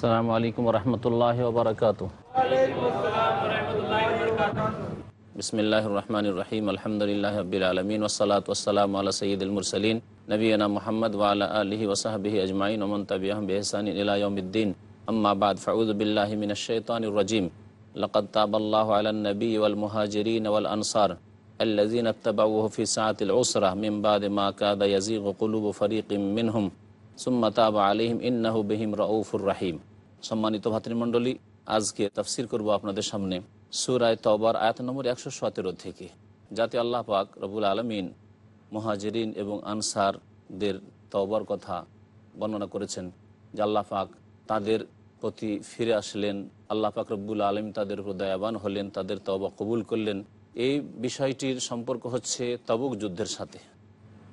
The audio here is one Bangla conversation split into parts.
السلام عليكم ورحمة الله وبركاته. بسم الله الرحمن الرحيم. الحمد لله رب العالمين والصلاة والسلام على سيد المرسلين. نبينا محمد وعلى آله وصحبه أجمعين ومن تبعهم بإحسان إلى يوم الدين. أما بعد فأعوذ بالله من الشيطان الرجيم. لقد تاب الله على النبي والمهاجرين والأنصار الذين اتبعوه في ساعة العسرة. من بعد ما كاد يزيغ قلوب فريق منهم. ثم تاب عليهم إنه بهم رؤوف رحيم. সম্মানিত ভাতৃমণ্ডলী, আজকে তফসির করব আপনাদের সামনে সুরায় তবার আয়াত নম্বর একশো সতেরো থেকে। যাতে আল্লাহ পাক রবুল আলমিন মহাজেরিন এবং আনসারদের তবার কথা বর্ণনা করেছেন, যে আল্লাহ পাক তাদের প্রতি ফিরে আসলেন, আল্লাহ পাক রব্বুল আলম তাদের উপর দয়াবান হলেন, তাদের তবা কবুল করলেন। এই বিষয়টির সম্পর্ক হচ্ছে তবুক যুদ্ধের সাথে।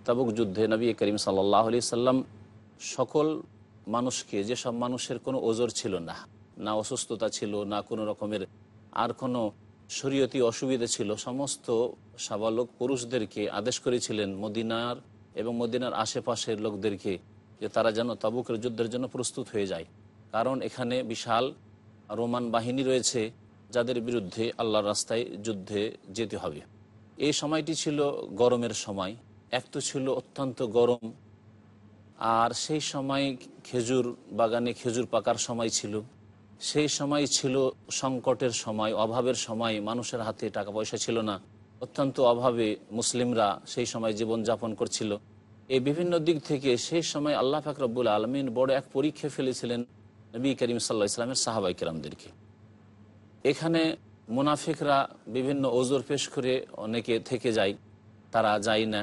তাবুক যুদ্ধে নবী করিম সাল্লাহ আলি সাল্লাম সকল মানুষকে, যেসব মানুষের কোনো ওজোর ছিল না না অসুস্থতা ছিল, না কোনো রকমের আর কোনো শরীয়তি অসুবিধা ছিল, সমস্ত সাবালক পুরুষদেরকে আদেশ করেছিলেন মদিনার এবং মদিনার আশেপাশের লোকদেরকে যে তারা যেন তাবুকের যুদ্ধের জন্য প্রস্তুত হয়ে যায়। কারণ এখানে বিশাল রোমান বাহিনী রয়েছে, যাদের বিরুদ্ধে আল্লাহর রাস্তায় যুদ্ধে যেতে হবে। এই সময়টি ছিল গরমের সময়। এক তো ছিল অত্যন্ত গরম আর সেই সময় খেজুর বাগানে খেজুর পাকার সময় ছিল। সেই সময় ছিল সংকটের সময়, অভাবের সময়, মানুষের হাতে টাকা পয়সা ছিল না। অত্যন্ত অভাবে মুসলিমরা সেই সময় জীবনযাপন করছিল। এই বিভিন্ন দিক থেকে সেই সময় আল্লাহ ফাকরবুল আলমিন বড় এক পরীক্ষা ফেলেছিলেন নবী করিম সাল্লাহ ইসলামের সাহাবাই কিরামদেরকে। এখানে মুনাফিকরা বিভিন্ন ওজোর পেশ করে অনেকে থেকে যায়, তারা যায় না।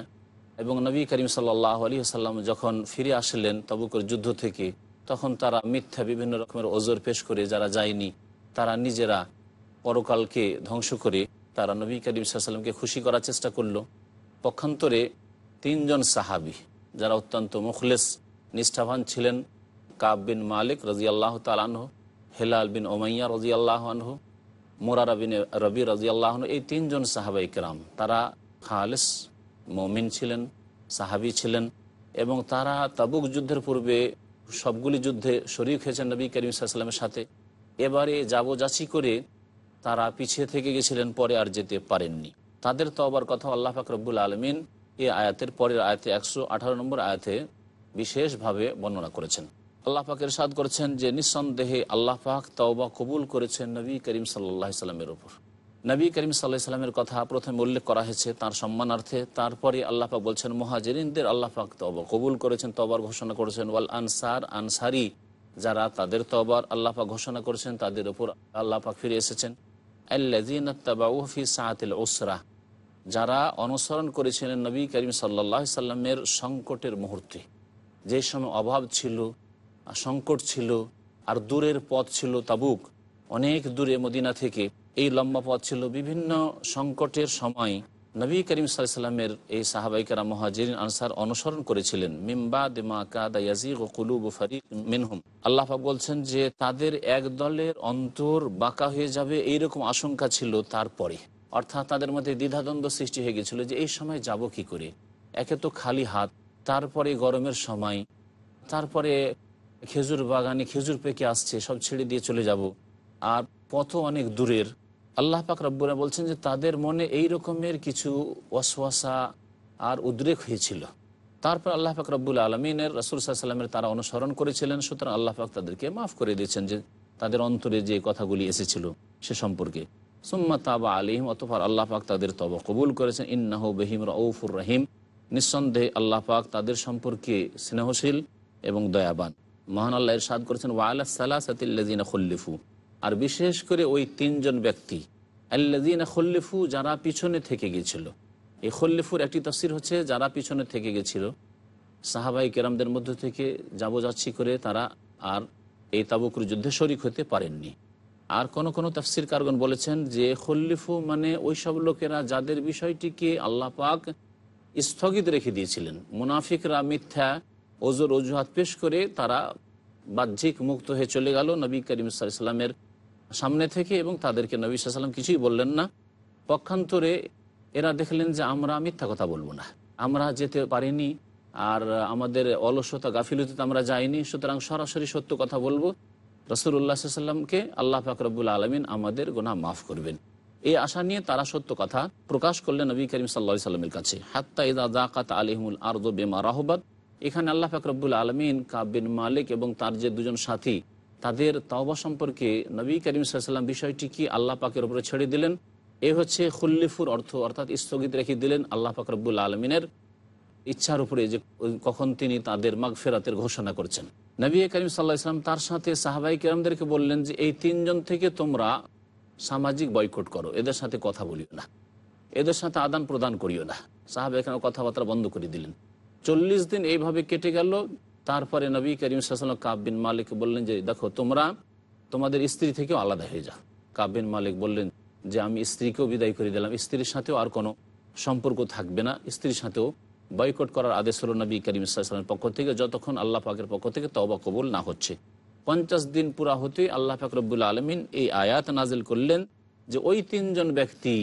এবং নবী করিম সাল্লাহ আলী সাল্লাম যখন ফিরে আসলেন তবুকর যুদ্ধ থেকে, তখন তারা মিথ্যা বিভিন্ন রকমের ওজোর পেশ করে যারা যায়নি, তারা নিজেরা পরকালকে ধ্বংস করে তারা নবী করিম সাল্লামকে খুশি করার চেষ্টা করল। পক্ষান্তরে তিনজন সাহাবি, যারা অত্যন্ত মুখলেস, নিষ্ঠাবান ছিলেন, কাব বিন মালিক রাজি আল্লাহ তালাহ হেলাল বিন ওমাইয়া রাজি আল্লাহ আনহু, মোরারা বিন রবি রাজি আল্লাহ এই তিনজন সাহাবাই কেরাম, তারা খালেস মমিন ছিলেন, সাহাবি ছিলেন এবং তারা তাবুক যুদ্ধের পূর্বে সবগুলি যুদ্ধে শরিক হয়েছেন নবী করিম সাল্লামের সাথে। এবারে যাবো-যাচি করে তারা পিছিয়ে থেকে গেছিলেন, পরে আর যেতে পারেননি। তাদের তো আবার কথা আল্লাহ ফাকরবুল আলমিন এই আয়াতের পরের আয়াতে একশো আঠারো নম্বর আয়াতে বিশেষভাবে বর্ণনা করেছেন। আল্লাহ পাকের সাদ করেছেন যে, নিঃসন্দেহে আল্লাহ পাক তওবা কবুল করেছেন নবী করিম সাল্লাহ সাল্লামের উপর। নবী করিম সাল্লাহ সাল্লামের কথা প্রথমে উল্লেখ করা হয়েছে তার সম্মানার্থে। তারপরে আল্লাহ পাক বলছেন, মহাজেরিনদের আল্লাহ পাক তবা কবুল করেছেন তবার ঘোষণা করেছেন। ওয়াল আনসার আনসারি, যারা তাদের তবার আল্লাহ পাক ঘোষণা করেছেন, তাদের উপর আল্লাহ পাক ফিরে এসেছেন। আল্লাফি সাহাতিল ওসরা যারা অনুসরণ করেছিলেন নবী করিম সাল্লাহ সাল্লামের সংকটের মুহূর্তে। যে সময় অভাব ছিল সংকট ছিল, আর দূরের পথ ছিল তাবুক, অনেক দূরে মদিনা থেকে এই লম্বা পথ ছিল বিভিন্ন সংকটের সময় নবী করিম সাল্লামের এই সাহাবাইকারা মহাজির আনসার অনুসরণ করেছিলেন। মিম্বা দিমা কাদা ইয়াজিগ ও কুলুব ফারিক মিনহুম। আল্লাহ বলছেন যে, তাদের এক দলের অন্তর বাঁকা হয়ে যাবে এইরকম আশঙ্কা ছিল তারপরে। অর্থাৎ তাদের মধ্যে দ্বিধাদ্বন্দ্ব সৃষ্টি হয়ে গেছিল যে, এই সময় যাব কি করে? একে তো খালি হাত, তারপরে গরমের সময়, তারপরে খেজুর বাগানে খেজুর পেকে আসছে, সব ছেড়ে দিয়ে চলে যাব। আর পথ অনেক দূরের। আল্লাহ পাক রব্বুরা বলছেন যে তাদের মনে এই রকমের কিছু ওয়াসওয়াসা আর উদ্রেক হয়েছিল। তারপর আল্লাহ পাক রব্বুল আলমিনের রসুল সাল্লামের তারা অনুসরণ করেছিলেন, সুতরাং আল্লাহ পাক তাদেরকে মাফ করে দিয়েছেন যে তাদের অন্তরে যে কথাগুলি এসেছিল সে সম্পর্কে। সুম্মা তাবা আলিহিম অতফর আল্লাহ পাক তাদের তবা কবুল করেছেন। ইন্নাহ বেহিম রউফুর রহিম। নিঃসন্দেহে আল্লাহ পাক তাদের সম্পর্কে স্নেহশীল এবং দয়াবান। মহান আল্লাহ এর সাদ করেছেন ওয়ালা সালাসাতিল্লাজিনা খল্লিফু। আর বিশেষ করে ওই তিনজন ব্যক্তি আল্লাজিনা খল্লিফু, যারা পিছনে থেকে গেছিল। এই খল্লিফুর একটি তফসির হচ্ছে, যারা পিছনে থেকে গেছিল সাহাবাই কেরামদের মধ্য থেকে যাবো-যাচ্ছি করে তারা আর এই তাবুকুর যুদ্ধে শরিক হতে পারেননি। আর কোন কোনো তাফসির কারগন বলেছেন যে খল্লিফু মানে ওই সব লোকেরা যাদের বিষয়টিকে আল্লাহ পাক স্থগিত রেখে দিয়েছিলেন। মুনাফিকরা মিথ্যা ওজোর অজুহাত পেশ করে তারা বাহ্যিক মুক্ত হয়ে চলে গেল। নবী করিম সাল্লামের সামনে থেকে এবং তাদেরকে নবী সাল্লাম কিছুই বললেন না। পক্ষান্তরে এরা দেখলেন যে আমরা মিথ্যা কথা বলব না। আমরা যেতে পারিনি আর আমাদের অলসতা, গাফিলতিতে আমরা যাইনি। সুতরাং সরাসরি সত্য কথা বলব। রসুল্লাহ সাল্লামকে আল্লাহ ফাকরবুল আলমিন আমাদের গোনা মাফ করবেন। এই আশা নিয়ে তারা সত্য কথা প্রকাশ করলেন নবী করিম সাল্লা সাল্লামের কাছে। হাত্তা ইদা জাকাত আলিমুল আর্দ বেমা রাহবাদ এখানে আল্লাহ ফাকরবুল আলমিন কাবিন মালিক এবং তার যে দুজন সাথী তাদের তওবা সম্পর্কে নবী করিম সাল্লাম বিষয়টি কি আল্লাহ পাকের উপরে ছেড়ে দিলেন? এ হচ্ছে খুল্লিফুর অর্থ, অর্থাৎ স্থগিত রেখে দিলেন আল্লাহ ফাকরবুল আলমিনের ইচ্ছার উপরে যে কখন তিনি তাদের মাগ ফেরাতের ঘোষণা করছেন। নবী করিম সাল্লাহ ইসলাম তার সাথে সাহাবাই কেরামদেরকে বললেন যে, এই তিনজন থেকে তোমরা সামাজিক বয়কট করো, এদের সাথে কথা বলিও না। এদের সাথে আদান প্রদান করিও না। সাহাবা এখানে কথাবার্তা বন্ধ করে দিলেন। চল্লিশ দিন এইভাবে কেটে গেল তারপরে নবী করিম সাল্লাম কাব বিন মালিক বললেন যে, দেখো, তোমরা তোমাদের স্ত্রী থেকেও আলাদা হয়ে যাও। কাব বিন মালিক বললেন যে, আমি স্ত্রীকেও বিদায় করে দিলাম। স্ত্রীর সাথেও আর কোনো সম্পর্ক থাকবে না। স্ত্রীর সাথেও বয়কট করার আদেশ হলো নবী করিম ইসলামের পক্ষ থেকে। যতক্ষণ আল্লাহ পাকের পক্ষ থেকে তবা কবুল না হচ্ছে। পঞ্চাশ দিন পুরা হতে আল্লাহ ফাকরবুল আলমিন এই আয়াত নাজিল করলেন যে, ওই তিনজন ব্যক্তি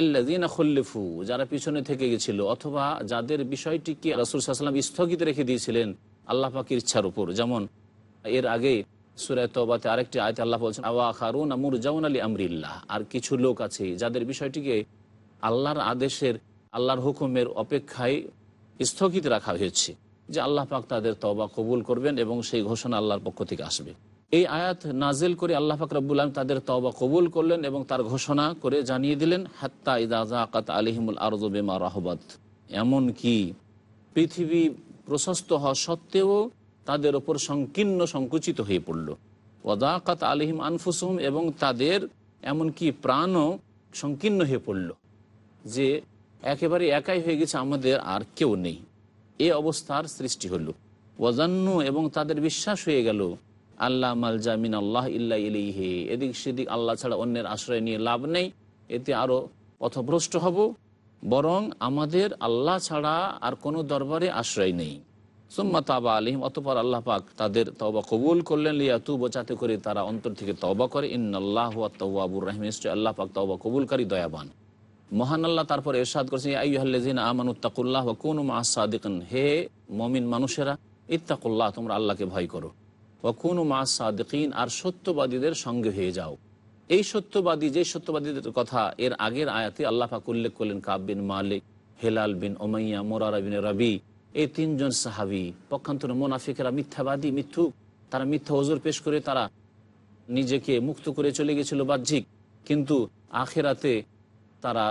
আল্লাদিন খল্লিফু, যারা পিছনে থেকে গেছিল, অথবা যাদের বিষয়টিকে রাসুল সাল্লাম স্থগিত রেখে দিয়েছিলেন আল্লাহ পাকের ইচ্ছার উপর। যেমন এর আগে সুরায় আরেকটি আয়তে আল্লাহ বলছেন, আওয়া খারুন আমুর জাউন আলী আমরিল্লাহ আর কিছু লোক আছে যাদের বিষয়টিকে আল্লাহর আদেশের, আল্লাহর হুকুমের অপেক্ষায় স্থগিত রাখা হয়েছে, যে আল্লাহ পাক তাদের তবা কবুল করবেন এবং সেই ঘোষণা আল্লাহর পক্ষ থেকে আসবে। এই আয়াত নাজেল করে আল্লাহ পাক রব্বুল আলম তাদের তবা কবুল করলেন এবং তার ঘোষণা করে জানিয়ে দিলেন, হাত্তা ইদাজাকাত আলিহিমুল আরজ বেমা রাহবাত। এমন কি পৃথিবী প্রশস্ত হওয়া সত্ত্বেও তাদের ওপর সংকীর্ণ সংকুচিত হয়ে পড়ল। ওদাকাত আলিহিম আনফুসুম এবং তাদের এমনকি প্রাণও সংকীর্ণ হয়ে পড়ল যে একেবারে একাই হয়ে গেছে আমাদের আর কেউ নেই। এ অবস্থার সৃষ্টি হল। ওয়াজান্ন এবং তাদের বিশ্বাস হয়ে গেল আল্লাহ মালজামিন আল্লাহ ইল্লা ইলিহে এদিক সেদিক আল্লাহ ছাড়া অন্যের আশ্রয় নিয়ে লাভ নেই। এতে আরও পথভ্রষ্ট হব। বরং আমাদের আল্লাহ ছাড়া আর কোনো দরবারে আশ্রয় নেই। সুম্মা তাবা আলিম অতপর আল্লাহ পাক তাদের তবা কবুল করলেন। লিয়া তু বোচাতে করে তারা অন্তর থেকে তবা করে। ইন আল্লাহ তওয়াবুর রাহিম আল্লাহ পাক তবা কবুলকারী, দয়াবান। মহান আল্লাহ তারপর এরশাদ করছেন আইহাল্লাজিন আমানুত্তাকুল্লাহ কোন মা সাদিকন। হে মমিন মানুষেরা, ইত্তাকুল্লাহ, তোমরা আল্লাহকে ভয় করো। ওয়াকুনু মা সাদিকিন, আর সত্যবাদীদের সঙ্গে হয়ে যাও। এই সত্যবাদী যে সত্যবাদীদের কথা এর আগের আয়াতে আল্লাহ পাক উল্লেখ করলেন, কাব বিন মালিক, হেলাল বিন ওমাইয়া মোরারা বিন রবি, এই তিনজন সাহাবি, পক্ষান্তরে মোনাফিকেরা মিথ্যাবাদী, মিথ্যুক। তারা মিথ্যা ওজোর পেশ করে তারা নিজেকে মুক্ত করে চলে গেছিল বাহ্যিক। কিন্তু আখেরাতে তারা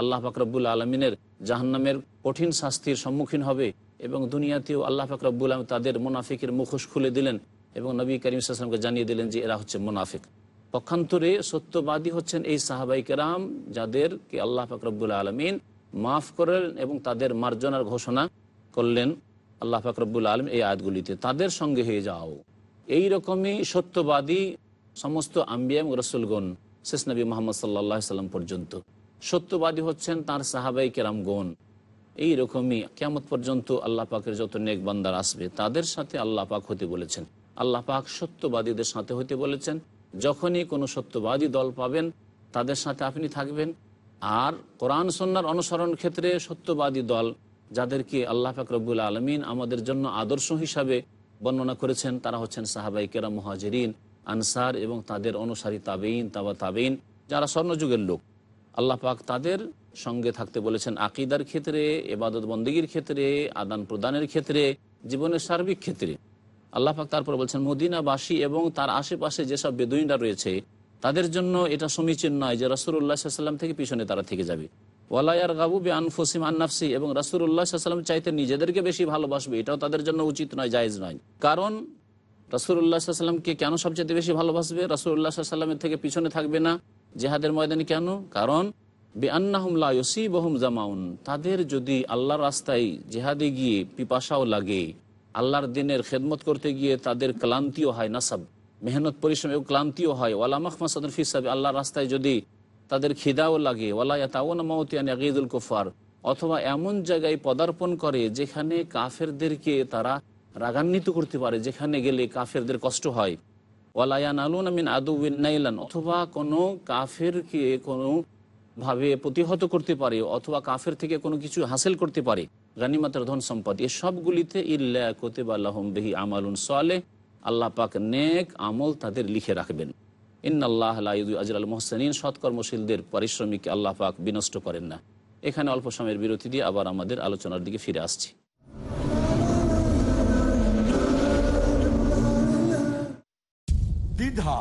আল্লাহ ফাকরাবুল আলমিনের জাহান্নামের কঠিন শাস্তির সম্মুখীন হবে এবং দুনিয়াতেও আল্লাহ ফাকরাবুল আলম তাদের মোনাফিকের মুখোশ খুলে দিলেন। এবং নবী করিম সাল্লামকে জানিয়ে দিলেন যে এরা হচ্ছে মুনাফিক। পক্ষান্তরে সত্যবাদী হচ্ছেন এই সাহাবাই কেরাম যাদেরকে আল্লাহ ফাকরাবুল আলমিন মাফ করলেন এবং তাদের মার্জনার ঘোষণা করলেন আল্লাহ ফাকরবুল আলম এই আয়াতগুলিতে। তাদের সঙ্গে হয়ে যাও। এই রকমই সত্যবাদী সমস্ত আম্বিয়াম রসুলগণ শেষ নবী মোহাম্মদ সাল্লাহ সাল্লাম পর্যন্ত। সত্যবাদী হচ্ছেন তার সাহাবাই কেরামগণ। এই রকমই কেমত পর্যন্ত আল্লাহ পাকের যত নেক বান্দার আসবে, তাদের সাথে আল্লাহ পাক হতে বলেছেন। আল্লাহ পাক সত্যবাদীদের সাথে হতে বলেছেন, যখনই কোনো সত্যবাদী দল পাবেন, তাদের সাথে আপনি থাকবেন। আর কোরআন সন্ন্যার অনুসরণ ক্ষেত্রে সত্যবাদী দল, যাদেরকে আল্লাহ ফাকরবুল আলমিন আমাদের জন্য আদর্শ হিসাবে বর্ণনা করেছেন, তারা হচ্ছেন সাহাবাই কেরাম, মহাজরিন, আনসার এবং তাদের অনুসারী তাবেইন তাবা তাবেইন যারা স্বর্ণযুগের লোক। আল্লাহ পাক তাদের সঙ্গে থাকতে বলেছেন, আকিদার ক্ষেত্রে এবাদত বন্দীগীর ক্ষেত্রে আদান প্রদানের ক্ষেত্রে, জীবনের সার্বিক ক্ষেত্রে। আল্লাহ পাক তারপরে বলছেন, মদিনাবাসী এবং তার আশেপাশে যেসব বেদুইনরা রয়েছে, তাদের জন্য এটা সমীচীন নয় যে রসুল্লাহ সাল্লাম থেকে পিছনে তারা থেকে যাবে। ওয়ালায়ার গাবু বে আনফসিম আন্নাফসি এবং রাসুল্লাহ সাল্লাম চাইতে নিজেদেরকে বেশি ভালোবাসবে, এটাও তাদের জন্য উচিত নয়, জায়েজ নয়। কারণ রাসুল্লাহ সাল্লামকে কেন সবচেয়ে বেশি ভালোবাসবে? রাসুল্লাহ সাল্লামের থেকে পিছনে থাকবে না জেহাদের ময়দানে কেন? কারণ বে আন্নাহুমলা ইসিবহম জামাউন, তাদের যদি আল্লাহর রাস্তায় জেহাদে গিয়ে পিপাসাও লাগে আল্লাহর দিনের খেদমত করতে গিয়ে তাদের ক্লান্তিও হয়, নাসাব। মেহনত পরিশ্রম এবং ক্লান্তিও হয়। ওয়ালা মাহমাসাদুল ফিসাবে আল্লাহর রাস্তায় যদি তাদের খিদাও লাগে, ওয়ালা তাওয়ান মাউতিয়ান আকিদুল কুফার অথবা এমন জায়গায় পদার্পণ করে যেখানে কাফেরদেরকে তারা রাগান্বিত করতে পারে, যেখানে গেলে কাফেরদের কষ্ট হয়। ওয়ালায়ান আলুন আমিন আদুবিন নাইলান, অথবা কোনো কাফেরকে কোনোভাবে প্রতিহত করতে পারে, অথবা কাফের থেকে কোনো কিছু হাসিল করতে পারে। গানিমাতের ধন সম্পদ, এ সবগুলিতে ইল্লা কোতেব আল্লাহম বেহি আমালুন সালে আল্লাহ পাক নেক আমল তাদের লিখে রাখবেন। ইন আল্লাহ আজরাল মোহসেনিন, সৎকর্মশীলদের পারিশ্রমিক আল্লাহ পাক বিনষ্ট করেন না। এখানে অল্প সময়ের বিরতি দিয়ে আবার আমাদের আলোচনার দিকে ফিরে আসছি। দ্বিধা,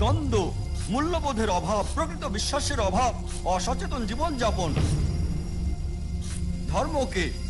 দ্বন্দ্ব, মূল্যবোধের অভাব, প্রকৃত বিশ্বাসের অভাব, অসচেতন জীবনযাপন। ধর্মকে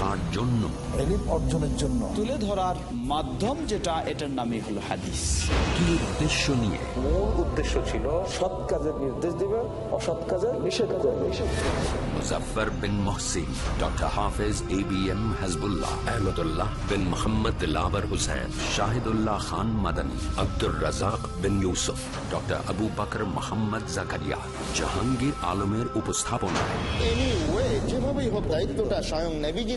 কার জন্য। অর্জনের জন্য। তুলে ধরার মাধ্যম যেটা এটার নামই হলো হাদিস। কি উদ্দেশ্য নিয়ে? মূল উদ্দেশ্য ছিল সৎ কাজের নির্দেশ দিবে অসৎ কাজের নিষেধ করবে Muzaffar bin Mohsin doctor Hafez A B M Hajbullah Ahmadullah bin Mohammad Dilabar Hussain Shahidullah Khan Madani Abdur Razzak bin Yusuf doctor Abu Bakr Mohammad Zakaria. Jahangir আলমের উপস্থাপনায়। এনি যেভাবেই হোক দায়িত্বটা স্বয়ং নেভিজি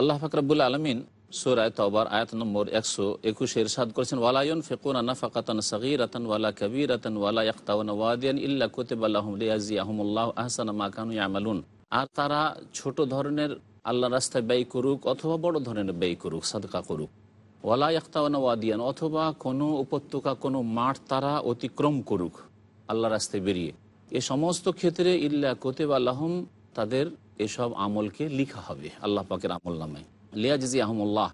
আল্লাহ ফাকরাবুল আলমিন সুরায় তবার আয়াত নম্বর একশো একুশে ইরশাদ করেছেন ওয়ালায়ন ফেকুন আনা ফাকাতান সগির আতন ওয়ালা কবির আতন ওয়ালা ইখতাওয়ান ওয়াদিয়ান ইল্লা কুতিব আল্লাহুম আহমুল্লাহ আহসান মা কানু ইয়ামালুন। আর তারা ছোট ধরনের আল্লাহ রাস্তায় ব্যয় করুক অথবা বড় ধরনের ব্যয় করুক, সাদকা করুক। ওয়ালা ইখতাওয়ান ওয়াদিয়ান অথবা কোনো উপত্যকা, কোনো মাঠ তারা অতিক্রম করুক আল্লাহ রাস্তায় বেরিয়ে। এ সমস্ত ক্ষেত্রে ইল্লা কোতেব আল্লাহম তাদের এসব আমলকে লিখা হবে আল্লাহ পাকের আমল নামে। লিয়াজি আহমুল্লাহ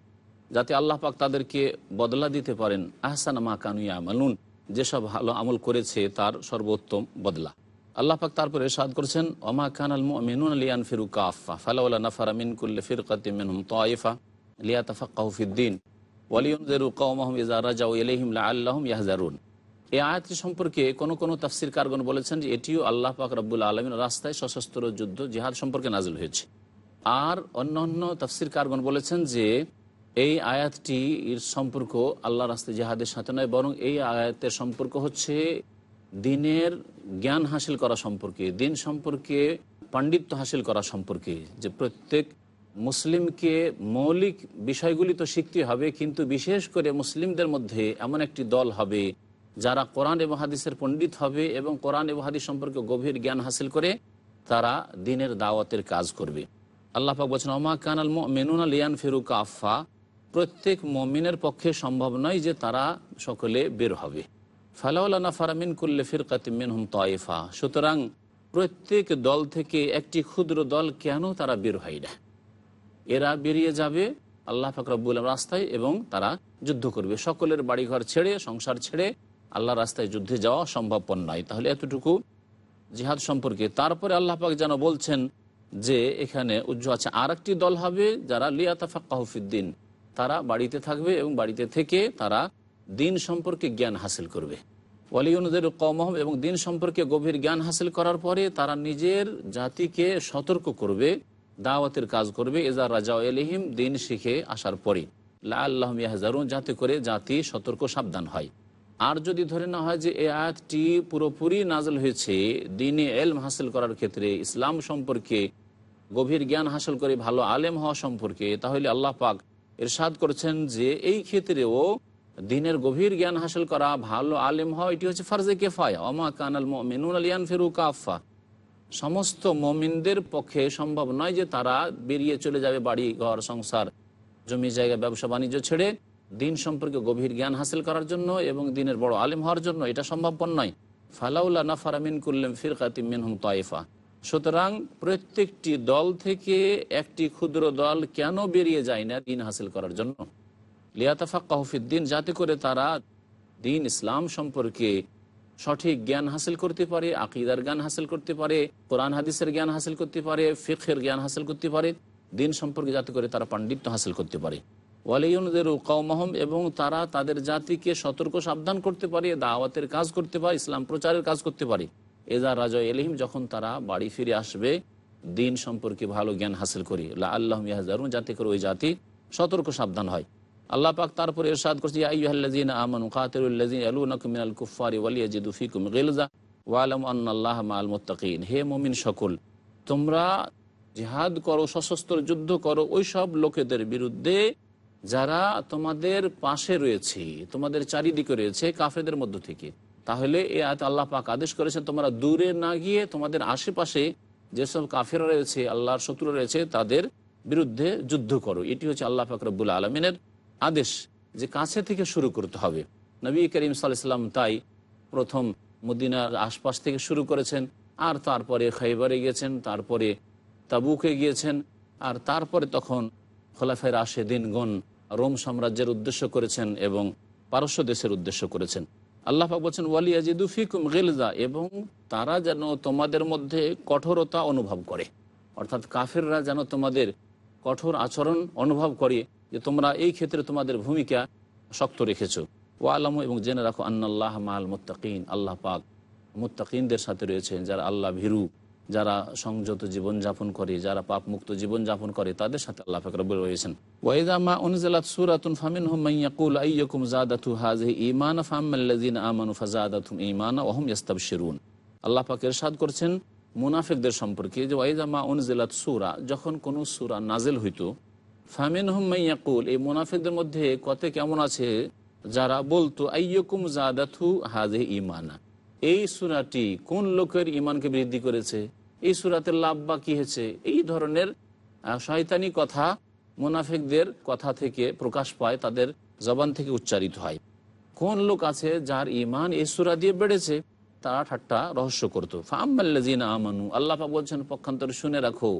যাতে আল্লাহ পাক তাদেরকে বদলা দিতে পারেন। আহসান মা কানুয়া আমালুন যেসব ভালো আমল করেছে তার সর্বোত্তম বদলা। আল্লাহ পাক তারপরে সাদ করেছেন, ওমা খান আল মিনুন লিয়ান ফিরু কাফা ফালাউলা নাফারা মিন কুল্লে ফিরকাতি মিনহুম তাইফা লিয়া তাফাক্কাহু ফিদ্দিন ওয়ালিউনজিরু কওমাহুম ইযা রাজাউ ইলাইহিম লাআল্লাহুম ইয়াহজারুন। এই আয়াতটি সম্পর্কে কোন কোন তাফসির কারগণ বলেছেন যে এটিও আল্লাহ পাক রব্বুল আলমিন রাস্তায় সশস্ত্র যুদ্ধ, জিহাদ সম্পর্কে নাজিল হয়েছে। আর অন্য অন্য তাফসির কারগণ বলেছেন যে এই আয়াতটি এর সম্পর্ক আল্লাহ রাস্তায় জিহাদের সাথে নয়, বরং এই আয়াতের সম্পর্ক হচ্ছে দিনের জ্ঞান হাসিল করা সম্পর্কে, দিন সম্পর্কে পাণ্ডিত্য হাসিল করা সম্পর্কে, যে প্রত্যেক মুসলিমকে মৌলিক বিষয়গুলি তো শিখতে হবে, কিন্তু বিশেষ করে মুসলিমদের মধ্যে এমন একটি দল হবে যারা কোরআন এবং হাদিসের পণ্ডিত হবে এবং কোরআন এবং হাদিস সম্পর্কে গভীর জ্ঞান হাসিল করে তারা দিনের দাওয়াতের কাজ করবে। আল্লাহ পাক বলছেন অমা কানাল মেনুন লিয়ান ফেরুক আফা প্রত্যেক মমিনের পক্ষে সম্ভব নয় যে তারা সকলে বের হবে। ফালাউলানা ফারামিন কুল্লে ফিরকাতিমিন হুম তয়েফা সুতরাং প্রত্যেক দল থেকে একটি ক্ষুদ্র দল কেন তারা বের হয় না? এরা বেরিয়ে যাবে আল্লাহ ফাকরাবুল রাস্তায় এবং তারা যুদ্ধ করবে। সকলের বাড়িঘর ছেড়ে, সংসার ছেড়ে আল্লাহ রাস্তায় যুদ্ধে যাওয়া সম্ভবপর নয়। তাহলে এতটুকু জিহাদ সম্পর্কে। তারপরে আল্লাহ পাক যেন বলছেন যে এখানে উজ্জ্ব আছে আর একটি দল হবে যারা লিয়াতাফাক্কাহফিদ্দিন তারা বাড়িতে থাকবে এবং বাড়িতে থেকে তারা দিন সম্পর্কে জ্ঞান হাসিল করবে। ওয়ালিউনদের কমহম এবং দিন সম্পর্কে গভীর জ্ঞান হাসিল করার পরে তারা নিজের জাতিকে সতর্ক করবে, দাওয়াতের কাজ করবে। এজা রাজা এলিহিম দিন শিখে আসার পরে। লা আল্লাহ ইয়াহজারুন, যাতে করে জাতি সতর্ক সাবধান হয়। আর যদি ধরে না হয় যে এই আয়াতটি পুরোপুরি নাজল হয়েছে, দিনে এলম হাসিল করার ক্ষেত্রে, ইসলাম সম্পর্কে, গভীর জ্ঞান হাসিল করে, ভালো আলেম হওয়া সম্পর্কে, তাহলে আল্লাহ পাক এরশাদ করেছেন যে এই ক্ষেত্রেও দিনের গভীর জ্ঞান হাসিল করা, ভালো আলেম হওয়া, এটি হচ্ছে ফার্জে কেফায়া। অমা কানাল মিনুল আলিয়ান ফেরু কাফা সমস্ত মমিনদের পক্ষে সম্ভব নয় যে তারা বেরিয়ে চলে যাবে বাড়ি ঘর সংসার, জমি জায়গা, ব্যবসা, বাণিজ্য ছেড়ে দিন সম্পর্কে গভীর জ্ঞান হাসিল করার জন্য এবং দিনের বড় আলেম হওয়ার জন্য এটা সম্ভবপর নয়। ফালাউল্লা নাফারামিন কুল্লেম ফিরকাতি মিনহুম তাইফা। সুতরাং প্রত্যেকটি দল থেকে একটি ক্ষুদ্র দল কেন বেরিয়ে যায় না দিন হাসিল করার জন্য? লিয়াতাফা কাহফিদ্দিন যাতে করে তারা দিন ইসলাম সম্পর্কে সঠিক জ্ঞান হাসিল করতে পারে, আকিদার জ্ঞান হাসিল করতে পারে, কোরআন হাদিসের জ্ঞান হাসিল করতে পারে ফিখের জ্ঞান হাসিল করতে পারে, দিন সম্পর্কে যাতে করে তারা পাণ্ডিত্য হাসিল করতে পারে। ওয়ালিউনদের কৌমহম এবং তারা তাদের জাতিকে সতর্ক, সাবধান করতে পারে, দাওয়াতের কাজ করতে পারে, ইসলাম প্রচারের কাজ করতে পারে। এজা রাজা এলিহিম যখন তারা বাড়ি ফিরে আসবে, দিন সম্পর্কে ভালো জ্ঞান হাসিল করি। আল্লাহ ইয়াহজারুন, যাতে করে ওই জাতি সতর্ক, সাবধান হয়। আল্লাহ পাক তারপরে এরশাদ করছে হে মুমিন সকল, তোমরা জিহাদ করো, সশস্ত্র যুদ্ধ করো ওই সব লোকেদের বিরুদ্ধে যারা তোমাদের পাশে রয়েছে, তোমাদের চারিদিকে রয়েছে কাফেদের মধ্য থেকে, তাহলে এ আল্লাহ পাক আদেশ করেছেন, তোমরা দূরে না গিয়ে তোমাদের আশেপাশে যেসব কাফেরা রয়েছে, আল্লাহর শত্রু রয়েছে, তাদের বিরুদ্ধে যুদ্ধ করো। এটি হচ্ছে আল্লাহ পাক রব্বুল আলমিনের আদেশ যে কাছে থেকে শুরু করতে হবে। নবী করিম সাল্লাম তাই প্রথম মদিনার আশপাশ থেকে শুরু করেছেন, আর তারপরে খাইবারে গিয়েছেন, তারপরে তাবুকে গিয়েছেন, আর তারপরে তখন খোলাফের আসে দিনগণ রোম সাম্রাজ্যের উদ্দেশ্য করেছেন এবং পারস্য দেশের উদ্দেশ্য করেছেন। আল্লাহ পাক বলছেন ওয়ালিয়াজিদু ফিকুম গিলজা এবং তারা যেন তোমাদের মধ্যে কঠোরতা অনুভব করে। অর্থাৎ কাফেররা যেন তোমাদের কঠোর আচরণ অনুভব করে যে তোমরা এই ক্ষেত্রে তোমাদের ভূমিকা শক্ত রেখেছো। ও আলম এবং জেনে রাখো, আন্নাল্লাহ মাল মুত্তাকিন আল্লাহ পাক মুত্তাকিনদের সাথে রয়েছেন যারা আল্লাহ ভীরু। যারা সংযত জীবনযাপন করে, যারা পাপ মুক্ত জীবনযাপন করে, তাদের সাথে আল্লাহ পাক রব্বুল রয়েছেন। ওয়াইদা মা উনজিলাত সূরাতুন ফামিনহুম মান ইয়াকুল আইয়াকুম জাদাতু হাযিহি ঈমানা ফাআম্মাল্লাযিনা আমানু ফাযাদাতুহুম ঈমানা ওয়া হুম ইস্তাবশিরুন আল্লাহ পাক ইরশাদ করছেন মুনাফিকদের সম্পর্কে যে ওয়াইদা মা উনজিলাত সূরা যখন কোনো সূরা নাজিল হইতো ফামিন হুম্মাইয়াকুল এই মুনাফিকদের মধ্যে কত কেমন আছে? যারা বলতো, আইয়কুম জাদাথু হাজে ইমানা এই সুরাটি কোন লোকের ইমানকে বৃদ্ধি করেছে? এই সুরাতের লাভ বা কি হয়েছে। এই ধরনের শয়তানি কথা মুনাফিকদের কথা থেকে প্রকাশ পায়, তাদের জবান থেকে উচ্চারিত হয়। কোন লোক আছে যার ইমান এই সুরা দিয়ে বেড়েছে? তারা ঠাট্টা রহস্য করতো। ফাম্মাল্লাজিনা আমানু, আল্লাহ বলছেন, পক্ষান্তরে শুনে রাখো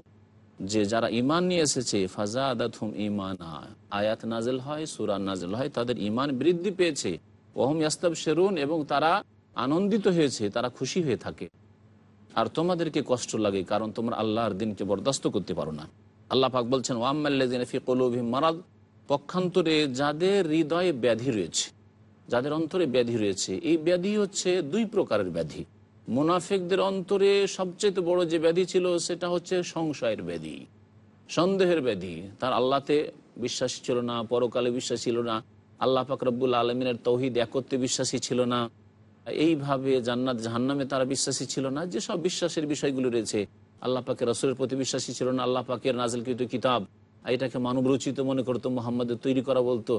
যে যারা ইমান নিয়ে এসেছে ফাজাদাতুম ইমানা আয়াত নাজেল হয়, সুরা নাজেল হয়, তাদের ইমান বৃদ্ধি পেয়েছে। ওহম ইয়াস্তাব শেরুন এবং তারা আনন্দিত হয়েছে, তারা খুশি হয়ে থাকে। আর তোমাদেরকে কষ্ট লাগে, কারণ তোমরা আল্লাহর দিনকে বরদাস্ত করতে পারো না। আল্লাহ পাক বলছেন কুলুবিহিম মারাদ পক্ষান্তরে যাদের হৃদয়ে ব্যাধি রয়েছে, যাদের অন্তরে ব্যাধি রয়েছে, এই ব্যাধি হচ্ছে দুই প্রকারের ব্যাধি। মুনাফিকদের অন্তরে সবচেয়ে বড় যে ব্যাধি ছিল, সেটা হচ্ছে সংশয়ের ব্যাধি, সন্দেহের ব্যাধি। তার আল্লাহতে বিশ্বাসী ছিল না, পরকালে বিশ্বাসী ছিল না, আল্লাহ পাক রব্বুল আলমিনের তৌহিদ একত্রে বিশ্বাসী ছিল না এইভাবে জান্নাত জাহান্নামে তারা বিশ্বাসী ছিল না যেসব বিশ্বাসের বিষয়গুলো রয়েছে। আল্লাহ পাকের রসুলের প্রতি বিশ্বাসী ছিল না, আল্লাহ পাকের নাজলকৃত কিতাব। এটাকে মানব রচিত মনে করতো মোহাম্মদের তৈরি করা বলতো।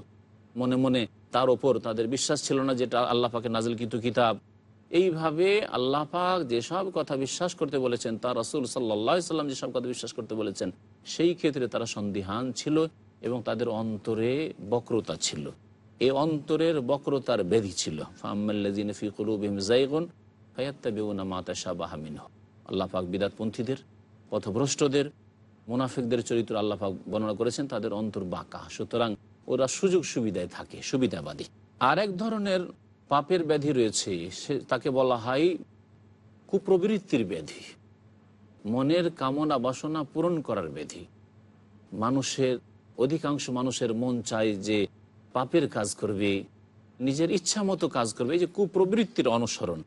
মনে মনে তার ওপর তাদের বিশ্বাস ছিল না, যেটা আল্লাহ পাকের নাজলকৃত কিতাব। এইভাবে আল্লাহ পাক যেসব কথা বিশ্বাস করতে বলেছেন, তার রসুল সাল্লাহ সাল্লাম যেসব কথা বিশ্বাস করতে বলেছেন, সেই ক্ষেত্রে তারা সন্দিহান ছিল এবং তাদের অন্তরে বক্রতা ছিল। এই অন্তরের বক্রতার ব্যাধি ছিল। ফাম্মাল্লাজিন ফি কুলুবিহিম জাইগুন বিদাতপন্থীদের, পথভ্রষ্টদের, মুনাফিকদের চরিত্র আল্লাহ পাক বর্ণনা করেছেন, তাদের অন্তর বাঁকা। সুতরাং ওরা সুযোগ সুবিধায় থাকে, সুবিধাবাদী। আর এক ধরনের পাপের ব্যাধি রয়েছে, সে তাকে বলা হয় কুপ্রবৃত্তির ব্যাধি। মনের কামনা বাসনা পূরণ করার ব্যাধি। মানুষের, অধিকাংশ মানুষের মন চায় যে পাপের কাজ করবে, নিজের ইচ্ছা মতো কাজ করবে, এই যে কুপ্রবৃত্তির অনুসরণ।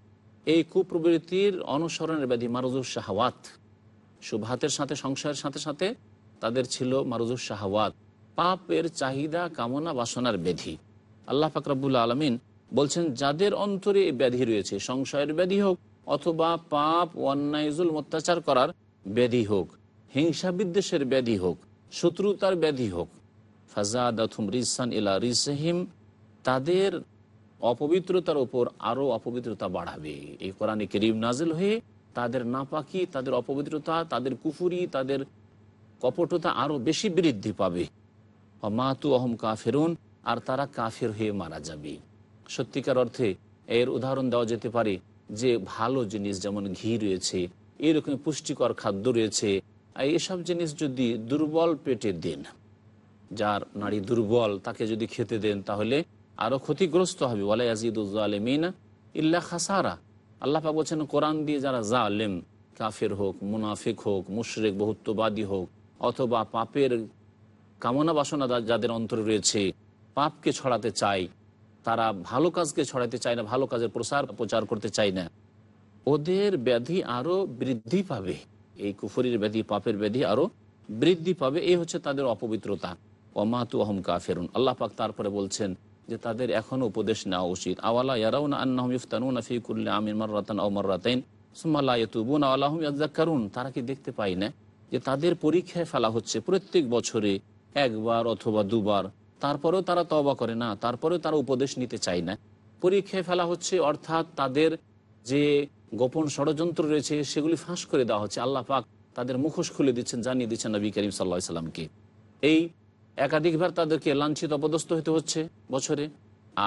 এই কুপ্রবৃত্তির অনুসরণের ব্যাধি মারুজুর শাহওয়াত। সুভাতের সাথে, সংসারের সাথে সাথে তাদের ছিল মারুজুর শাহওয়াত। পাপের চাহিদা, কামনা, বাসনার ব্যাধি। আল্লাহ ফাকরাবুল আলমিন বলছেন, যাদের অন্তরে এই ব্যাধি রয়েছে, সংশয়ের ব্যাধি হোক অথবা পাপ অন্যায়জুল অত্যাচার করার ব্যাধি হোক হিংসা বিদ্বেষের ব্যাধি হোক, শত্রুতার ব্যাধি হোক ফাজাদাথুম রিসান তাদের অপবিত্রতার ওপর আরও অপবিত্রতা বাড়াবে। এই কোরআনে করিম নাজিল হয়ে তাদের নাপাকি, তাদের অপবিত্রতা, তাদের কুফুরি, তাদের কপটতা আরও বেশি বৃদ্ধি পাবে। মাতু অহম কাফেরুন, আর তারা কাফের হয়ে মারা যাবে। সত্যিকার অর্থে এর উদাহরণ দেওয়া যেতে পারে যে ভালো জিনিস যেমন ঘি রয়েছে, এরকম পুষ্টিকর খাদ্য রয়েছে এসব জিনিস যদি দুর্বল পেটে দেন যার নারী দুর্বল তাকে যদি খেতে দেন, তাহলে আরও ক্ষতিগ্রস্ত হবে। ওয়ালাই আজিদুজ্জালেমিন ইল্লা খাসারা। আল্লাহ পাক বলছেন, কোরআন দিয়ে যারা জালেম, কাফের হোক, মুনাফিক হোক, মুশরেক, বহুত্ববাদী হোক, অথবা পাপের কামনা বাসনা যাদের অন্তরে রয়েছে, পাপকে ছড়াতে চায়, তারা ভালো কাজকে ছড়াতে চায় না, ভালো কাজের প্রসার, প্রচার করতে চায় না। ওদের ব্যাধি আরও বৃদ্ধি পাবে। এই কুফরির ব্যাধি, পাপের ব্যাধি আরও বৃদ্ধি পাবে। এই হচ্ছে তাদের অপবিত্রতা। অমাতু অহম কাফেরুন। আল্লাহ পাক তারপরে বলছেন যে তাদের এখনও উপদেশ নেওয়া উচিত। আওয়ালা ইয়ারাউনা আন্নাহুম ইফতানুনা ফি কুল্লি আমিন মাররাতান আও মাররাতাইন। সুম্মা লা ইয়াতুবুনা ওয়া লাহুম ইয়াযাক্কারুন তারা কি দেখতে পায় না যে তাদের পরীক্ষায় ফেলা হচ্ছে প্রত্যেক বছরে একবার অথবা দুবার। তারপরেও তারা তবা করে না, তারপরেও তারা উপদেশ নিতে চায় না। পরীক্ষায় ফেলা হচ্ছে, অর্থাৎ তাদের যে গোপন ষড়যন্ত্র রয়েছে, সেগুলি ফাঁস করে দেওয়া হচ্ছে। আল্লাহ পাক তাদের মুখোশ খুলে দিচ্ছেন, জানিয়ে দিচ্ছেন নবী করিম সাল্লাহ সাল্লামকে। এই একাধিকবার তাদেরকে লাঞ্ছিত, অপদস্থ হতে হচ্ছে বছরে।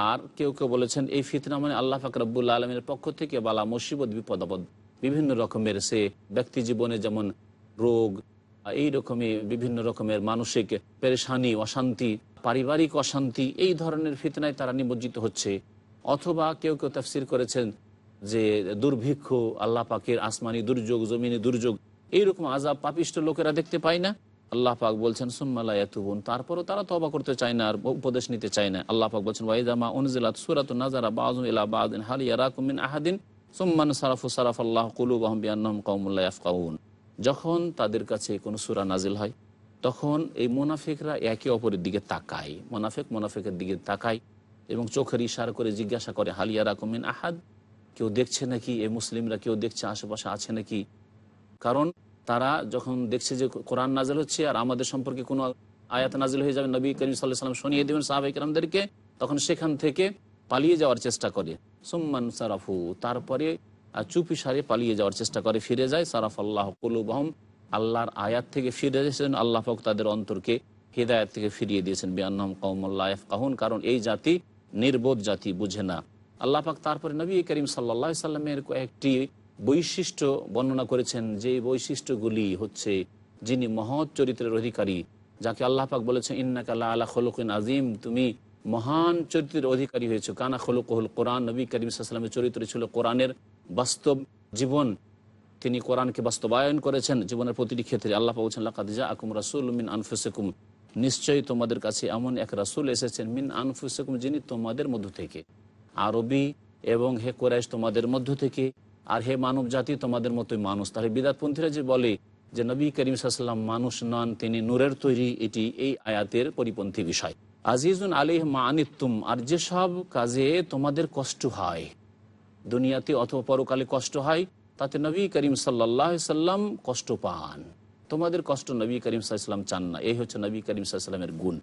আর কেউ কেউ বলেছেন, এই ফিতনা মানে আল্লাহ পাক রব্বুল আলমের পক্ষ থেকে বালা, মুসিবত, বিপদ, আপদ। বিভিন্ন রকমের সে ব্যক্তি জীবনে যেমন রোগ, এই রকমই বিভিন্ন রকমের মানসিক পেরেশানি, অশান্তি, পারিবারিক অশান্তি, এই ধরনের ফিতনায় তারা নিমজ্জিত হচ্ছে। অথবা কেউ কেউ তাফসির করেছেন যে দুর্ভিক্ষ, আল্লাহ পাকের আসমানি দুর্যোগ, জমিনি দুর্যোগ, এইরকম আজাব পাপিষ্ট লোকেরা দেখতে পায় না। আল্লাহ পাক বলছেন সুম্মালা ইয়াতুবুন। তারপরও তারা তবা করতে চায় না আর উপদেশ নিতে চায় না। আল্লাহ পাক বলছেন ওয়াইদামা উনজিলাত সুরাত নাজারা বাজু ইলা বাদিন ইয়ারাকুম মিন আহাদিন সুম্মান সারাফু সারাফ আল্লাহ কুলুবাহুম বিআন্নাহুম কওমুল্লাহ ইয়াফকাহুন যখন তাদের কাছে কোনো সূরা নাজিল হয়, তখন এই মোনাফিকরা একে অপরের দিকে তাকায়। মোনাফিক মোনাফিকের দিকে তাকায় এবং চোখের ইশারা করে জিজ্ঞাসা করে হালিয়া রাকুমিন আহাদ? কেউ দেখছে নাকি? এই মুসলিমরা কেউ দেখছে? আশেপাশে আছে নাকি? কারণ তারা যখন দেখছে যে কোরআন নাজিল হচ্ছে আর আমাদের সম্পর্কে কোনো আয়াত নাজিল হয়ে যাবে, নবী করিম সাল্লাহ সাল্লাম শুনিয়ে দেবেন সাহাবাইকরামদেরকে তখন সেখান থেকে পালিয়ে যাওয়ার চেষ্টা করে। সুম্মান সারাফু, তারপরে চুপি সারে পালিয়ে যাওয়ার চেষ্টা করে, ফিরে যায় সারাফ আল্লাহ কুলুবহম, আল্লাহর আয়াত থেকে ফিরে এসেছেন, আল্লাহ পাক তাদের অন্তরকে হৃদায়ত থেকে ফিরিয়ে দিয়েছেন বিয়ান্নম কৌমল্লাহ কাহুন কারণ এই জাতি নির্বোধ জাতি, বুঝে না। আল্লাহ পাক তারপরে নবী করিম সাল্লাহ সাল্লামের কয়েকটি বৈশিষ্ট্য বর্ণনা করেছেন যে বৈশিষ্ট্যগুলি হচ্ছে যিনি মহৎ চরিত্রের অধিকারী, যাকে আল্লাহ পাক বলেছেন ইন্নাকাল্লা আলা খলুকিন আজিম তুমি মহান চরিত্রের অধিকারী হয়েছে। কানা খলুকহুল কোরআন নবী করিম সাল্লামের চরিত্র ছিল কোরআনের বাস্তব জীবন। তিনি কোরআনকে বাস্তবায়ন করেছেন জীবনের প্রতিটি ক্ষেত্রে। আল্লাহ বলছেন লাকাদিজা আকুম রাসুল মিন আনফুসেকুম নিশ্চয়ই তোমাদের কাছে এমন এক রাসুল এসেছেন মিন আনফুসেকুম যিনি তোমাদের মধ্য থেকে। আরবি এবং হে কোরাইশ তোমাদের মধ্য থেকে আর হে মানব জাতি, তোমাদের মতোই মানুষ। তাহলে বিদাতপন্থীরা যে বলে যে নবী করিম সাল্লাম মানুষ নন, তিনি নূরের তৈরি এটি এই আয়াতের পরিপন্থী বিষয়। আজিজুন আলিহ মা আনিতুম আর যেসব কাজে তোমাদের কষ্ট হয়, দুনিয়াতে অথবা পরকালে কষ্ট হয়, তাতে নবী করিম সাল্লাহ সাল্লাম কষ্ট পান। তোমাদের কষ্ট নবী করিম সাল্লাম চান না, এই হচ্ছে নবী করিম সাল্লামের গুণ।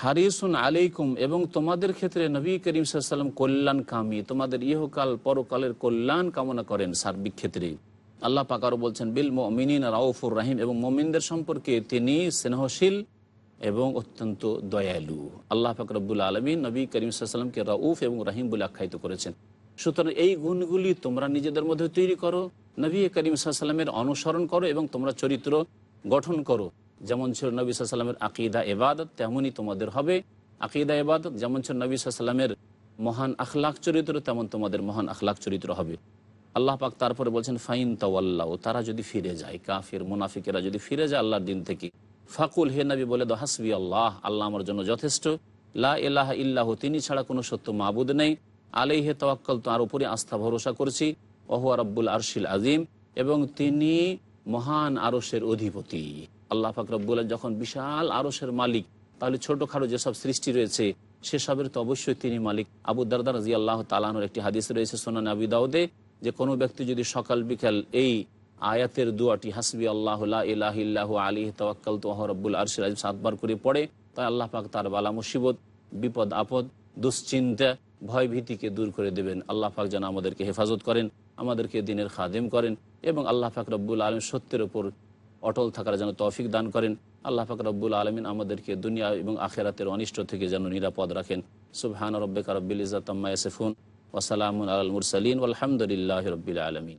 হারিসুন আলাইকুম এবং তোমাদের ক্ষেত্রে নবী করিম সাল্লাম কল্যাণ কামী তোমাদের ইহকাল, পরকালের কল্যাণ কামনা করেন সার্বিক ক্ষেত্রে। আল্লাহ পাকারও বলছেন, বিল মিনিন রাউফুর রাহিম এবং মমিনদের সম্পর্কে তিনি স্নেহশীল এবং অত্যন্ত দয়ালু। আল্লাহ ফাকরবুল আলমী নবী করিম সাল্লামকে রাউফ এবং রাহিম বলে আখ্যায়িত করেছেন। সুতরাং এই গুণগুলি তোমরা নিজেদের মধ্যে তৈরি করো, নবী করিম সাল্লামের অনুসরণ করো এবং তোমরা চরিত্র গঠন করো। যেমন ছিল নবী সাল্লামের আকিদা এবাদত তেমনই তোমাদের হবে। আকিদা এবাদত যেমন ছিল নবী সাল্লামের মহান আখলাখ চরিত্র, তেমন তোমাদের মহান আখলাক চরিত্র হবে। আল্লাহ পাক তারপরে বলছেন, ফাইন তাওয়াল্লাহ তারা যদি ফিরে যায়, কাফির, মুনাফিকেরা যদি ফিরে যায় আল্লাহর দিন থেকে, ফাকুল, হে নবী বলে দো হাসবি আল্লাহ আল্লাহ আমার জন্য যথেষ্ট। লা ইলাহা ইল্লাহ, তিনি ছাড়া কোনো সত্য মাবুদ নেই। আলাই হে তওয়াক্কাল তার উপরে আস্থা ভরসা করছি। ওহুয়া রব্বুল আরশিল আজিম এবং তিনি মহান আরসের অধিপতি। আল্লাহ পাক রব্বুল যখন বিশাল আরসের মালিক, তাহলে ছোটোখাটো যেসব সৃষ্টি রয়েছে, সেসবের তো অবশ্যই তিনি মালিক। আবু দারদার রাজি আল্লাহ তালানোর একটি হাদিস রয়েছে সোনান আবি দাউদে, যে কোনো ব্যক্তি যদি সকাল বিকাল এই আয়াতের দুয়াটি, হাসবি আল্লাহ ইলাহ আলী তওয়াক্কাল তো রব্বুল আরশিল আজিম সাতবার করে পড়ে তাই আল্লাহ পাক তার বালা মুসিবত, বিপদ, আপদ, দুশ্চিন্তা ভয় ভীতিকে দূর করে দেবেন। আল্লাহ পাক যেন আমাদেরকে হেফাজত করেন, আমাদেরকে দিনের খাদেম করেন এবং আল্লাহ পাক রব্বুল আলম সত্যের ওপর অটল থাকার যেন তৌফিক দান করেন। আল্লাহ পাক রব্বুল আলমিন আমাদেরকে দুনিয়া এবং আখেরাতের অনিষ্ট থেকে যেন নিরাপদ রাখেন। সুবহান রব্বিকা রব্বিল ইজাতাম্মা ইয়াসিফুন ওয়াসালামুন আল মুরসালিন। আলহামদুলিল্লাহ রব্বিল আলমিন।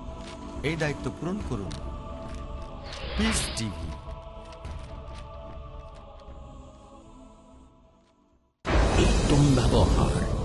এই দায়িত্ব পূরণ করুন। উত্তম ব্যবহার।